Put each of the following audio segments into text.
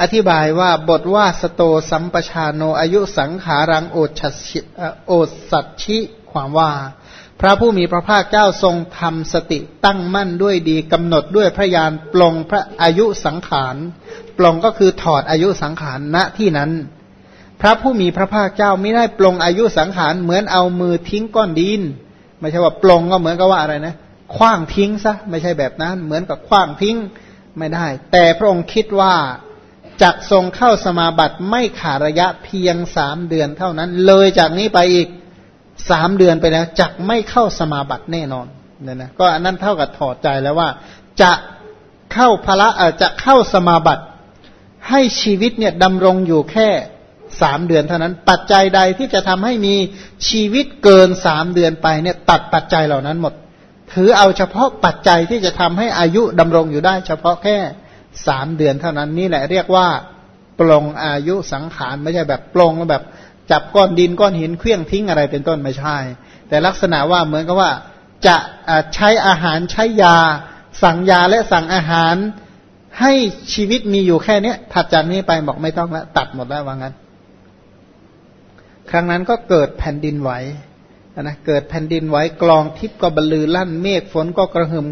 อธิบายว่าบทว่าสโตสัมปชาโนอายุสังขารังโอชัชิโอสัตชิความว่า พระผู้มีพระภาคเจ้าทรงทำสติตั้งมั่นด้วยดีกำหนดด้วยพระยานปลงพระอายุสังขารปลงก็คือถอดอายุสังขารณที่นั้น พระผู้มีพระภาคเจ้าไม่ได้ปลงอายุสังขารเหมือนเอามือทิ้งก้อนดินไม่ใช่ว่าปลงก็เหมือนกับว่าอะไรนะคว้างทิ้งซะไม่ใช่แบบนั้น เหมือนกับคว้างทิ้งไม่ได้ แต่พระองค์คิดว่า จักทรงเข้าสมาบัติไม่ขาดระยะเพียงสามเดือนเท่านั้น เลยจากนี้ไปอีกสามเดือนไปแล้วจักไม่เข้าสมาบัติแน่นอนเนี่ยนะก็อันนั้นเท่ากับถอดใจแล้วว่า จะเข้าพระเออจะเข้าสมาบัติ ให้ชีวิตเนี่ยดำรงอยู่แค่สามเดือนเท่านั้น ปัจจัยใดที่จะทำให้มีชีวิตเกินสามเดือนไปเนี่ยตัดปัจจัยเหล่านั้นหมด ถือเอาเฉพาะปัจจัยที่จะทำให้อายุดำรงอยู่ได้ เฉพาะแค่ สามเดือนเท่านั้นนี่แหละเรียกว่าปลงอายุสังขารไม่ใช่แบบปลงแล้วแบบจับก้อนดินก้อนหินเคลื่องทิ้งอะไรเป็นต้นไม่ใช่ แต่ลักษณะว่าเหมือนกับว่าจะใช้อาหารใช้ยา สั่งยาและสั่งอาหารให้ชีวิตมีอยู่แค่เนี้ยถัดจากนี้ไปบอกไม่ต้องละตัดหมดแล้วว่างั้น ครั้งนั้นก็เกิดแผ่นดินไหวนะเกิดแผ่นดินไหวกลองทิพย์ก็บรรลือลั่นเมฆฝนก็กระหึ่ม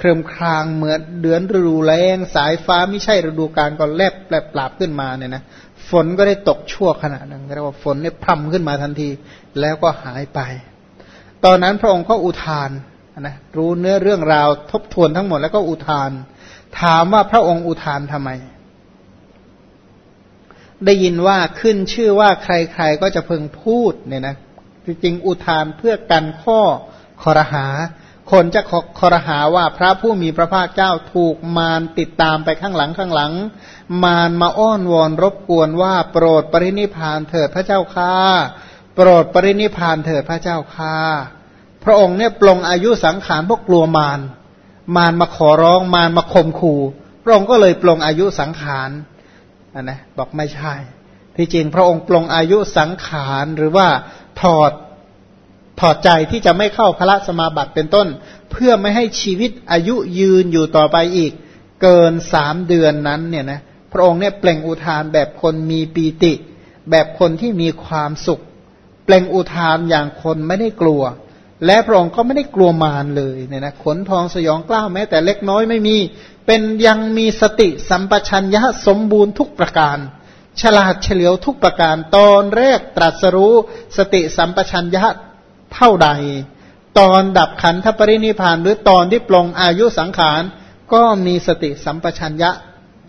เคลิมคลางเหมือนเดือนฤดูแรงสายฟ้าไม่ใช่ฤดูกาลก็แลบแลบปราบขึ้นมาเนี่ยนะฝนก็ได้ตกชั่วขณะหนึ่งเรียกว่าฝนเนี่ยพรำขึ้นมาทันทีแล้วก็หายไป ตอนนั้นพระองค์ก็อุทานนะรู้เนื้อเรื่องราวทบทวนทั้งหมดแล้วก็อุทาน ถามว่าพระองค์อุทานทำไม ได้ยินว่าขึ้นชื่อว่าใครๆก็จะพึงพูดเนี่ยนะจริงๆอุทานเพื่อกันข้อคอรหา คนจะคอรหาว่าพระผู้มีพระภาคเจ้าถูกมารติดตามไปข้างหลังข้างหลัง มารมาอ้อนวอนรบกวนว่าโปรดปรินิพานเถิดพระเจ้าค่าโปรดปรินิพานเถิดพระเจ้าค่าพระองค์เนี่ยปลงอายุสังขารพวกกลัวมารมารมาขอร้องมารมาข่มขู่พระองค์ก็เลยปลงอายุสังขารนนะบอกไม่ใช่ ที่จริงพระองค์ปลงอายุสังขารหรือว่าถอด ถอดใจที่จะไม่เข้าพระสมาบัติเป็นต้น เพื่อไม่ให้ชีวิตอายุยืนอยู่ต่อไปอีก เกินสามเดือนนั้นเนี่ยนะพระองค์เนี่ยเปล่งอุทานแบบคนมีปีติ แบบคนที่มีความสุข เปล่งอุทานอย่างคนไม่ได้กลัว และพระองค์ก็ไม่ได้กลัวมารเลยเนี่ยนะขนพองสยองกล้าวแม้ แต่เล็กน้อยไม่มี เป็นยังมีสติสัมปชัญญะสมบูรณ์ทุกประการฉลาดเฉลียวทุกประการตอนแรกตรัสรู้สติสัมปชัญญะ เท่าใด ตอนดับขันธปรินิพานหรือตอนที่ปลงอายุสังขาร ก็มีสติสัมปชัญญะ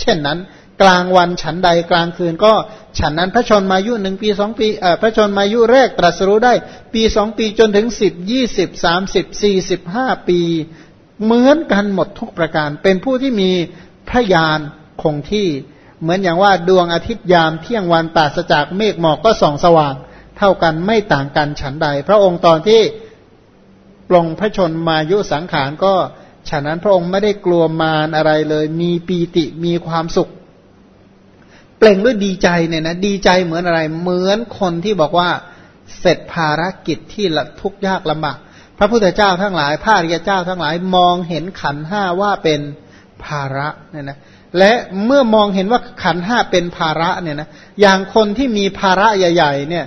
เช่นนั้น กลางวันฉันใดกลางคืนก็ฉันนั้นพระชนมายุหนึ่งปีสองปีเอ่อพระชนมายุแรกตรัสรู้ได้ ปีสองปีจนถึงสิบยี่สิบสามสิบสี่สิบห้าปี เหมือนกันหมดทุกประการ เป็นผู้ที่มีพระญาณคงที่ เหมือนอย่างว่าดวงอาทิตย์ยามเที่ยงวันปราศจากเมฆหมอกก็ส่องสว่าง เท่ากันไม่ต่างกันฉันใด พระองค์ตอนที่ปลงพระชนมายุสังขารก็ฉะนั้นพระองค์ไม่ได้กลัวมารอะไรเลย มีปีติมีความสุข เปล่งด้วยดีใจเนี่ยนะดีใจเหมือนอะไร เหมือนคนที่บอกว่าเสร็จภารกิจที่ทุกยากลำบากพระพุทธเจ้าทั้งหลายพระริยเจ้าทั้งหลายมองเห็นขันห้าว่าเป็นภาระเนี่ยนะและเมื่อมองเห็นว่าขันห้าเป็นภาระเนี่ยนะอย่างคนที่มีภาระใหญ่ ๆ เนี่ย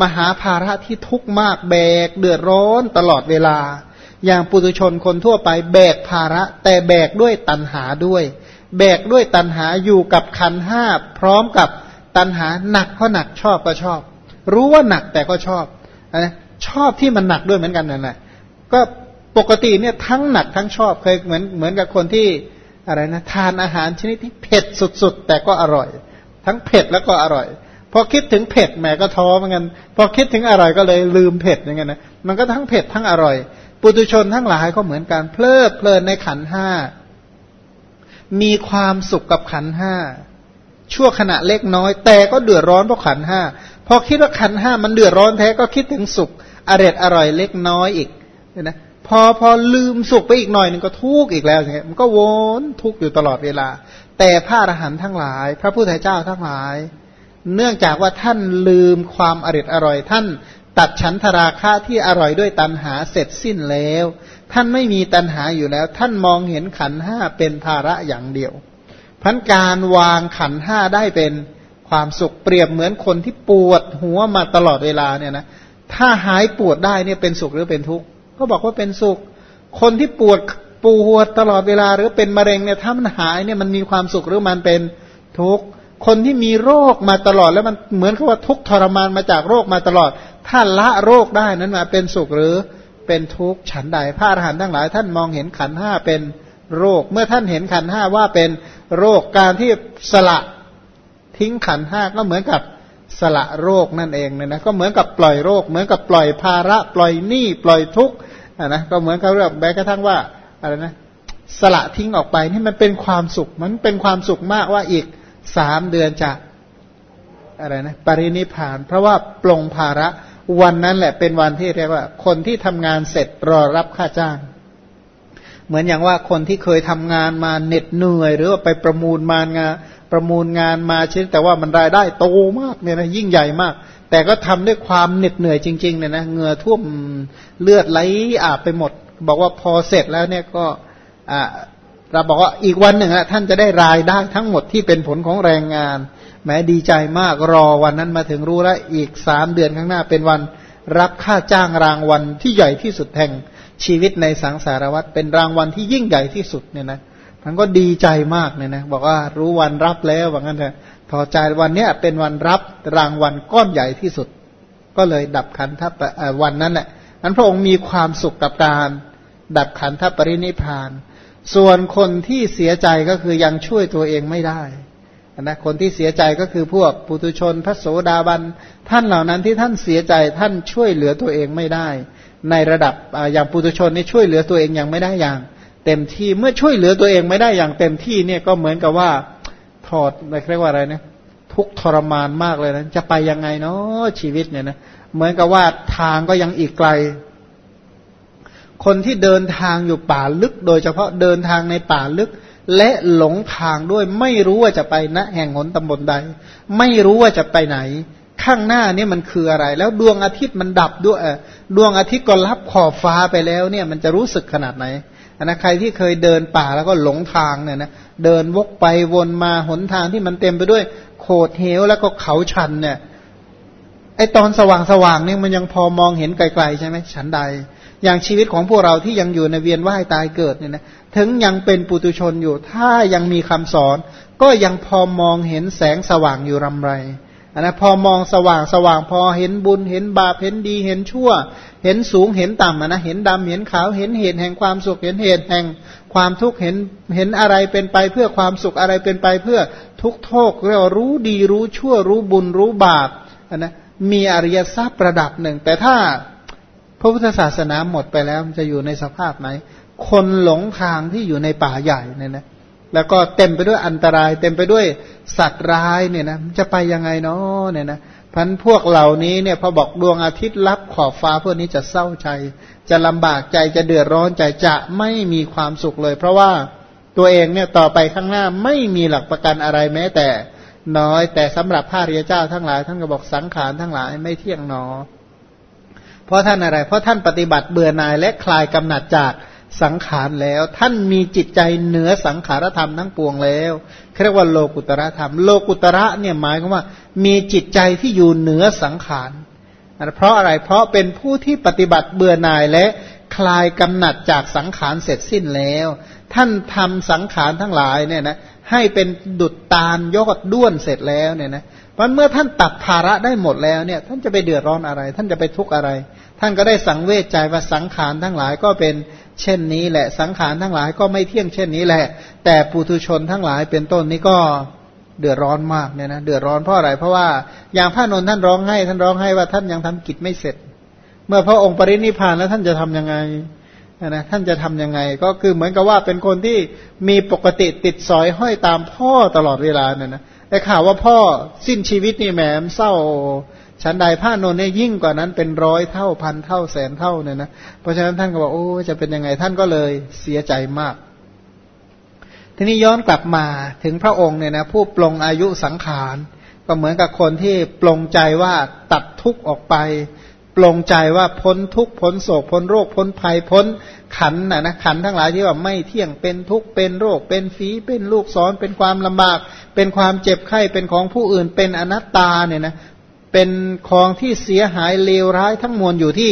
มหาภาระที่ทุกข์มากแบก เดือดร้อนตลอดเวลา อย่างปุถุชนคนทั่วไปแบกภาระ แต่แบกด้วยตัณหาด้วย แบกด้วยตัณหาอยู่กับขันห้าพร้อมกับตัณหาหนักเพราะหนักชอบก็ชอบ รู้ว่าหนักแต่ก็ชอบนะชอบที่มันหนักด้วยเหมือนกันนั่นแหละก็ปกติเนี่ยทั้งหนักทั้งชอบเคยเหมือนเหมือนกับคนที่อะไรนะทานอาหารชนิดที่เผ็ดสุดๆ แต่ก็อร่อย ทั้งเผ็ดแล้วก็อร่อย พอคิดถึงเผ็ดแหมก็ท้อเหมือนกันพอคิดถึงอร่อยก็เลยลืมเผ็ดอย่างเงี้ยนะมันก็ทั้งเผ็ดทั้งอร่อย ปุตุชนทั้งหลายก็เหมือนกันเพลิดเพลินในขันห้ามีความสุขกับขันห้าชั่วขณะเล็กน้อย แต่ก็เดือดร้อนเพราะขันห้าพอคิดว่าขันห้ามันเดือดร้อนแท้ก็คิดถึงสุขอร่อยอร่อยเล็กน้อยอีกนะพอพอลืมสุขไปอีกหน่อยหนึ่งก็ทุกข์อีกแล้วอย่างเงี้ยมันก็วนทุกข์อยู่ตลอดเวลา แต่พระอรหันต์ทั้งหลาย พระพุทธเจ้าทั้งหลาย เนื่องจากว่าท่านลืมความอริดอร่อย ท่านตัดฉันทราคะที่อร่อยด้วยตัณหาเสร็จสิ้นแล้ว ท่านไม่มีตัณหาอยู่แล้ว ท่านมองเห็นขันห้าเป็นภาระอย่างเดียวพันการวางขันห้าได้เป็นความสุขเปรียบเหมือนคนที่ปวดหัวมาตลอดเวลาเนี่ยนะถ้าหายปวดได้เนี่ยเป็นสุขหรือเป็นทุกข์ก็บอกว่าเป็นสุข คนที่ปวดปวดตลอดเวลาหรือเป็นมะเร็งเนี่ยถ้ามันหายเนี่ยมันมีความสุขหรือมันเป็นทุกข์ คนที่มีโรคมาตลอดแล้วมันเหมือนกับว่าทุกทรมานมาจากโรคมาตลอด ถ้าละโรคได้นั้นมาเป็นสุขหรือเป็นทุกข์ฉันใดพระอรหันต์ทั้งหลาย ท่านมองเห็นขันห้าเป็นโรค เมื่อท่านเห็นขันห้าว่าเป็นโรคการที่สละทิ้งขันห้าก็เหมือนกับสละโรคนั่นเองเนี่ยนะก็เหมือนกับปล่อยโรค เหมือนกับปล่อยภาระ ปล่อยหนี้ปล่อยทุกข์นะก็เหมือนกับเรื่องแม้กระทั่งว่าอะไรนะสละทิ้งออกไปนี่มันเป็นความสุขมันเป็นความสุขมากว่าอีก สามเดือนจะอะไรนะปรินิพาน เพราะว่าปลงภาระวันนั้นแหละเป็นวันที่เรียกว่า คนที่ทำงานเสร็จรอรับค่าจ้าง เหมือนอย่างว่าคนที่เคยทำงานมาเหน็ดเหนื่อย หรือว่าไปประมูลมางานประมูลงานมาเช่นแต่ว่ามันรายได้โตมากเนี่ยนะยิ่งใหญ่มาก แต่ก็ทำด้วยความเหน็ดเหนื่อยจริงๆเนี่ยนะเหงื่อท่วมเลือดไหลอาบไปหมด บอกว่าพอเสร็จแล้วเนี่ยก็อ่า เราบอกว่าอีกวันหนึ่งอะท่านจะได้รายได้ทั้งหมดที่เป็นผลของแรงงาน แม้ดีใจมากรอวันนั้นมาถึงรู้แล้วอีกสามเดือนข้างหน้าเป็นวันรับค่าจ้างรางวัลที่ใหญ่ที่สุดแห่งชีวิตในสังสารวัฏเป็นรางวัลที่ยิ่งใหญ่ที่สุดเนี่ยนะท่านก็ดีใจมากเนี่ยนะบอกว่ารู้วันรับแล้วว่างั้นเถอะพอใจวันเนี้ยเป็นวันรับรางวัลก้อนใหญ่ที่สุด ก็เลยดับขันทัพวันนั้นแหละนั้นพระองค์มีความสุขกับการ ดับขันทัพปรินิพาน ส่วนคนที่เสียใจก็คือยังช่วยตัวเองไม่ได้นะคนที่เสียใจก็คือพวกปุตุชน พระโสดาบัน ท่านเหล่านั้นที่ท่านเสียใจท่านช่วยเหลือตัวเองไม่ได้ ในระดับอย่างปุตุชนนี่ช่วยเหลือตัวเองยังไม่ได้อย่าง เต็มที่เมื่อช่วยเหลือตัวเองไม่ได้อย่างเต็มที่เนี่ยก็เหมือนกับว่าถอดเรียกว่าอะไรนะทุกทรมานมากเลยนะจะไปยังไงเนาะชีวิตเนี่ยนะเหมือนกับว่าทางก็ยังอีกไกล คนที่เดินทางอยู่ป่าลึก โดยเฉพาะเดินทางในป่าลึก และหลงทางด้วยไม่รู้ว่าจะไปณแห่งหนตำบลใด ไม่รู้ว่าจะไปไหน ข้างหน้านี่มันคืออะไร แล้วดวงอาทิตย์มันดับด้วยดวงอาทิตย์ก็รับขอบฟ้าไปแล้วเนี่ยมันจะรู้สึกขนาดไหนนะใครที่เคยเดินป่าแล้วก็หลงทางเนี่ยนะเดินวกไปวนมาหนทางที่มันเต็มไปด้วย โขดเหวแล้วก็เขาชันเนี่ยไอตอนสว่างสว่างเนี่ยมันยังพอมองเห็นไกลๆใช่ไหมฉันใด อย่างชีวิตของพวกเราที่ยังอยู่ในเวียนว่ายตายเกิดเนี่ยนะถึงยังเป็นปุตุชนอยู่ ถ้ายังมีคำสอน ก็ยังพอมองเห็นแสงสว่างอยู่รำไรนนะพอมองสว่างสว่างพอเห็นบุญเห็นบาปเห็นดีเห็นชั่ว เห็นสูงเห็นต่ำนะเห็นดำเห็นขาวเห็นเหตุแห่งความสุขเห็นเหตุแห่งความทุกข์เห็นเห็นอะไรเป็นไปเพื่อความสุขอะไรเป็นไปเพื่อทุกโทษเรียกว่ารู้ดีรู้ชั่วรู้บุญรู้บาปนะมีอริยทรัพย์ระดับหนึ่ง แต่ถ้า ระพุทธศาสนาหมดไปแล้วจะอยู่ในสภาพไหน คนหลงทางที่อยู่ในป่าใหญ่เนี่ยนะแล้วก็เต็มไปด้วยอันตราย เต็มไปด้วยสัตว์ร้ายเนี่ยนะจะไปยังไงเนาะเนี่ยนะพันพวกเหล่านี้เนี่ยพอบอกดวงอาทิตย์รับขอบฟ้าพวกนี้จะเศร้าใจ จะลำบากใจจะเดือดร้อนใจจะไม่มีความสุขเลย เพราะว่าตัวเองเนี่ยต่อไปข้างหน้าไม่มีหลักประกันอะไรแม้ แต่น้อยแต่สำหรับพระริยเจ้าทั้งหลายท่านก็บอกสังขารทั้งหลายไม่เที่ยงหนอ เพราะท่านอะไร เพราะท่านปฏิบัติเบื่อหน่ายและคลายกำหนัดจากสังขารแล้ว ท่านมีจิตใจเหนือสังขารธรรมทั้งปวงแล้วเรียกว่าโลกุตระธรรม โลกุตระเนี่ยหมายความว่า มีจิตใจที่อยู่เหนือสังขารเพราะอะไรเพราะเป็นผู้ที่ปฏิบัติเบื่อหน่ายและคลายกำหนัดจากสังขารเสร็จสิ้นแล้ว ท่านทำสังขารทั้งหลายเนี่ยนะให้เป็นดุจตาลยอดด้วนเสร็จแล้วเนี่ยนะ เพราะเมื่อท่านตัดภาระได้หมดแล้วเนี่ย ท่านจะไปเดือดร้อนอะไร ท่านจะไปทุกข์อะไร ท่านก็ได้สังเวชใจว่าสังขารทั้งหลายก็เป็นเช่นนี้แหละ สังขารทั้งหลายก็ไม่เที่ยงเช่นนี้แหละ แต่ปุถุชนทั้งหลายเป็นต้นนี้ก็เดือดร้อนมากเนี่ยนะเดือดร้อนเพราะอะไร เพราะว่าอย่างพระนนท์ท่านร้องให้ท่านร้องให้ว่าท่านยังทำกิจไม่เสร็จ เมื่อพระองค์ปรินิพานแล้วท่านจะทํำยังไงนะท่านจะทํำยังไง ก็คือเหมือนกับว่าเป็นคนที่มีปกติติดสอยห้อยตามพ่อตลอดเวลาเนี่ยนะ ได้ข่าวว่าพ่อสิ้นชีวิตนี่แหมเศร้าชั้นใดพระนนท์เนี่ยยิ่งกว่านั้นเป็นร้อยเท่าพันเท่าแสนเท่าเนี่ยนะเพราะฉะนั้นท่านก็บอกโอ้จะเป็นยังไงท่านก็เลยเสียใจมาก ทีนี้ย้อนกลับมาถึงพระองค์เนี่ยนะผู้ปลงอายุสังขาร ก็เหมือนกับคนที่ปลงใจว่าตัดทุกข์ออกไป ปลงใจว่าพ้นทุกพ้นโศกพ้นโรคพ้นภัยพ้นขันนะนะขันทั้งหลายที่ว่าไม่เที่ยงเป็นทุกเป็นโรค เป็นฝีเป็นลูกศรเป็นความลำบาก เป็นความเจ็บไข้เป็นของผู้อื่น เป็นอนัตตาเนี่ยนะเป็นของที่เสียหายเลวร้ายทั้งมวลอยู่ที่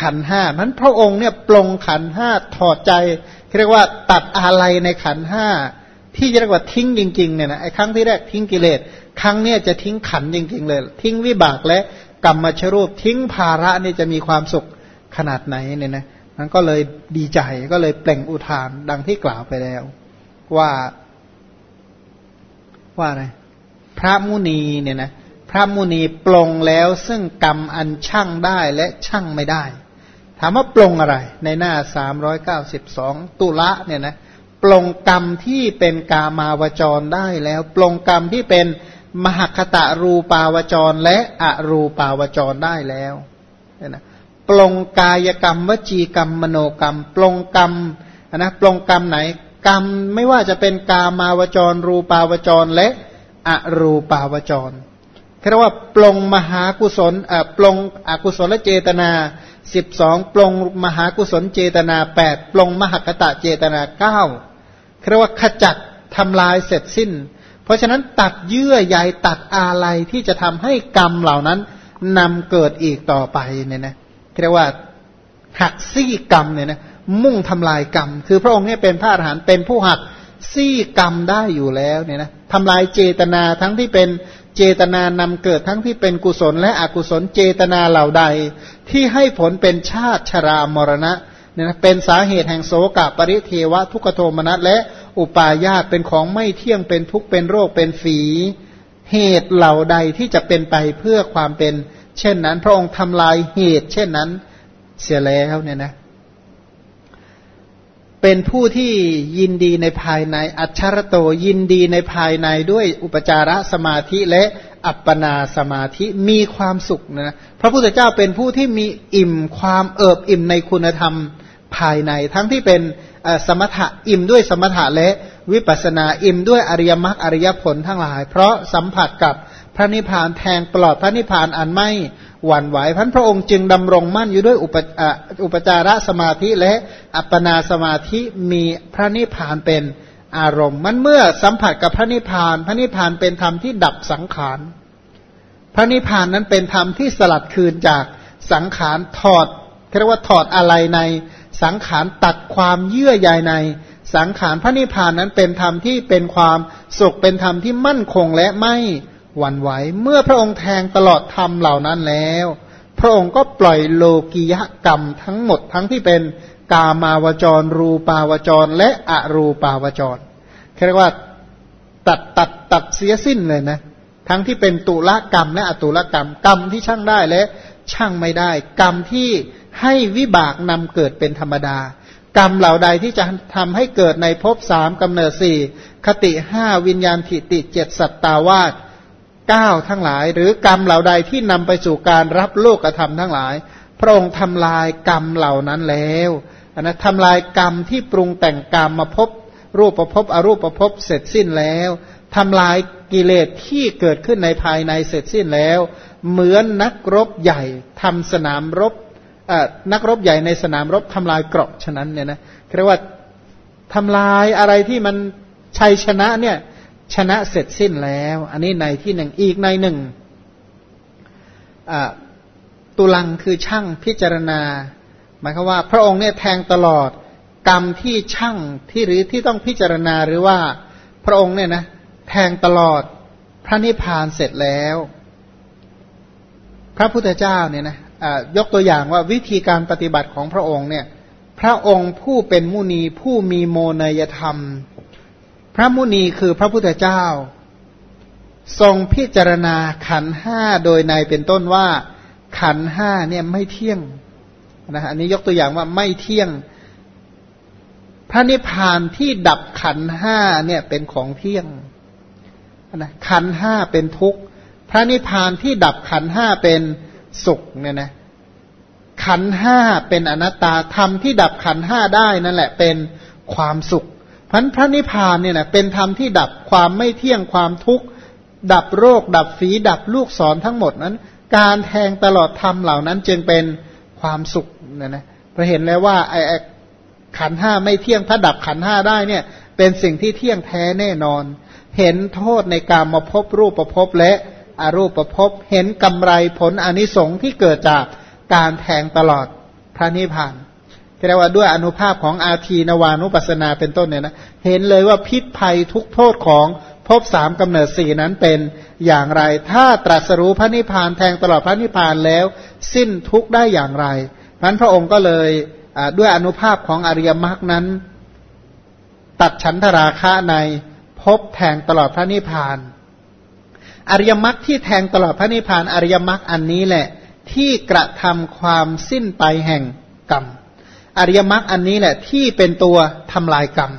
ขันห้านั้นพระองค์เนี่ยปลงขันห้าถอดใจเรียกว่าตัดอะไรในขันห้าที่จะเรียกว่าทิ้งจริงๆเนี่ยนะไอ้ครั้งที่แรกทิ้งกิเลสครั้งเนี้ยจะทิ้งขันจริง ๆ เลย ทิ้งวิบากและ กรรมชรูปทิ้งภาระนี่จะมีความสุขขนาดไหนเนี่ยนะมันก็เลยดีใจก็เลยเปล่งอุทานดังที่กล่าวไปแล้ว ว่าว่าอะไรพระมุนีเนี่ยนะพระมุนีปลงแล้วซึ่งกรรมอันช่างได้และช่างไม่ได้ ถามว่าปลงอะไร ในหน้าสามร้อยเก้าสิบสองตุละเนี่ยนะปลงกรรมที่เป็นกามาวจรได้แล้ว ปลงกรรมที่เป็น มหคตะรูปาวจรและอรูปาวจรได้แล้วนะปลงกายกรรม วจีกรรม มโนกรรม ปลงกรรมนะปลงกรรมไหน กรรมไม่ว่าจะเป็นกามาวจร รูปาวจรและอรูปาวจรเรียกว่าปลงมหากุศลอ่าปลงอกุศลเจตนาสิบสองปลงมหากุศลเจตนาแปดปลงมหกตะเจตนาเก้าเรียกว่าขจัดทำลายเสร็จสิ้น ราะฉะนั้นตัดเยื่อใยตัดอะไรที่จะทำให้กรรมเหล่านั้นนำเกิดอีกต่อไปเนี่ยนะเรียกว่าหักซี่กรรมเนี่ยนะมุ่งทำลายกรรม คือพระองค์เนี่ยเป็นพระอรหันต์เป็นผู้หักซี่กรรมได้อยู่แล้วเนี่ยนะทำลายเจตนาทั้งที่เป็นเจตนานำเกิดทั้งที่เป็นกุศลและอกุศลเจตนาเหล่าใด ที่ให้ผลเป็นชาติชรามรณะ เนี่ยนะเป็นสาเหตุแห่งโสกะปริเทวะทุกโทมนัสและอุปาญาตเป็นของไม่เที่ยงเป็นทุกข์เป็นโรคเป็นฝีเหตุเหล่าใดที่จะเป็นไปเพื่อความเป็น เช่นนั้น พระองค์ทำลายเหตุ เช่นนั้นเสียแล้วเนี่ยนะเป็นผู้ที่ยินดีในภายในอัชรโตยินดีในภายในด้วยอุปจารสมาธิและ อัปปนาสมาธิมีความสุขนะพระพุทธเจ้าเป็นผู้ที่มีอิ่มความเอิบอิ่มในคุณธรรมภายใน ทั้งที่เป็นสมถะอิ่มด้วยสมถะและวิปัสนาอิ่มด้วยอริยมรรคอริยผลทั้งหลาย เพราะสัมผัสกับพระนิพพานแทงปลอดพระนิพพานอันไม่หวั่นไหวพันพระองค์จึงดำรงมั่นอยู่ด้วยอุปอุปจารสมาธิและอัปปนาสมาธิมีพระนิพพานเป็น อารมณ์ มันเมื่อสัมผัสกับพระนิพพาน พระนิพพานเป็นธรรมที่ดับสังขาร พระนิพพานนั้นเป็นธรรมที่สลัดคืนจากสังขารถอดเรียกว่าถอดอะไรในสังขารตัดความเยื่อใยใน สังขารพระนิพพานนั้นเป็นธรรมที่เป็นความสุขเป็นธรรมที่มั่นคงและไม่หวั่นไหว เมื่อพระองค์แทงตลอดธรรมเหล่านั้นแล้ว พระองค์ก็ปล่อยโลกิยกรรมทั้งหมดทั้งที่เป็น กามาวจร รูปาวจร และอรูปาวจรเรียกว่าตัดตัดตัดเสียสิ้นเลยนะ ทั้งที่เป็นตุลกรรมและอตุลกรรม กรรมที่ช่างได้และช่างไม่ได้ กรรมที่ให้วิบากนำเกิดเป็นธรรมดา กรรมเหล่าใดที่จะทำให้เกิดในภพสามกำเนิดสี่คติห้าวิญญาณทิติเจ็ดสัตตาวาสเก้าทั้งหลาย หรือกรรมเหล่าใดที่นำไปสู่การรับโลกธรรมทั้งหลาย พระองค์ทำลายกรรมเหล่านั้นแล้ว นะทำลายกรรมที่ปรุงแต่งกรรมมาพบรูปประพบอรูปประพบเสร็จสิ้นแล้วทำลายกิเลสที่เกิดขึ้นในภายในเสร็จสิ้นแล้ว เหมือนนักรบใหญ่ทำสนามรบนักรบใหญ่ในสนามรบทำลายเกราะฉะนั้นเนี่ยนะเรียกว่าทำลายอะไรที่มันชัยชนะเนี่ยชนะเสร็จสิ้นแล้ว อันนี้ในที่หนึ่งอีกในหนึ่งตุลังคือช่างพิจารณา หมายความว่าพระองค์เนี่ยแทงตลอดกรรมที่ช่างที่หรือที่ต้องพิจารณาหรือว่าพระองค์เนี่ยนะแทงตลอดพระนิพพานเสร็จแล้ว พระพุทธเจ้าเนี่ยนะยกตัวอย่างว่าวิธีการปฏิบัติของพระองค์เนี่ย พระองค์ผู้เป็นมุนีผู้มีโมนยธรรม พระมุนีคือพระพุทธเจ้า ทรงพิจารณาขันห้าโดยในเป็นต้นว่าขันห้าเนี่ยไม่เที่ยง นะอันนี้ยกตัวอย่างว่าไม่เที่ยง พระนิพพานที่ดับขันห้าเนี่ยเป็นของเที่ยงนะขันห้าเป็นทุกข์พระนิพพานที่ดับขันห้าเป็นสุขเนี่ยนะขันห้าเป็นอนัตตาธรรมที่ดับขันห้าได้นั่นแหละเป็นความสุขพันพระนิพพานเนี่ยนะเป็นธรรมที่ดับความไม่เที่ยงความทุกข์ดับโรค ดับฝีดับลูกศรทั้งหมดนั้น การแทงตลอดธรรมเหล่านั้นจึงเป็น ความสุขเนะนะเพราะเห็นแล้วว่าไอ้ขันห้าไม่เที่ยงถ้าดับขันห้าได้เนี่ย เป็นสิ่งที่เที่ยงแท้แน่นอน เห็นโทษในการมาพบรูปประพบและอรูปประพบเห็นกำไรผลอนิสงส์ที่เกิดจากการแทงตลอดพระนิพพานเรียกว่าด้วยอนุภาพของอาทีนวานุปัสนาเป็นต้นเนี่ยนะเห็นเลยว่าพิษภัยทุกโทษของภพสามกำเนิดสี่นั้นเป็นอย่างไร ถ้าตรัสรู้พระนิพพานแทงตลอดพระนิพพานแล้ว สิ้นทุกได้อย่างไรนั้นพระองค์ก็เลยด้วยอนุภาพของอริยมรรคนั้น ตัดฉันทราคะในพบแทงตลอดพระนิพพาน อริยมรรคที่แทงตลอดพระนิพพานอริยมรรคอันนี้แหละ ที่กระทำความสิ้นไปแห่งกรรม อริยมรรคอันนี้แหละที่เป็นตัวทำลายกรรม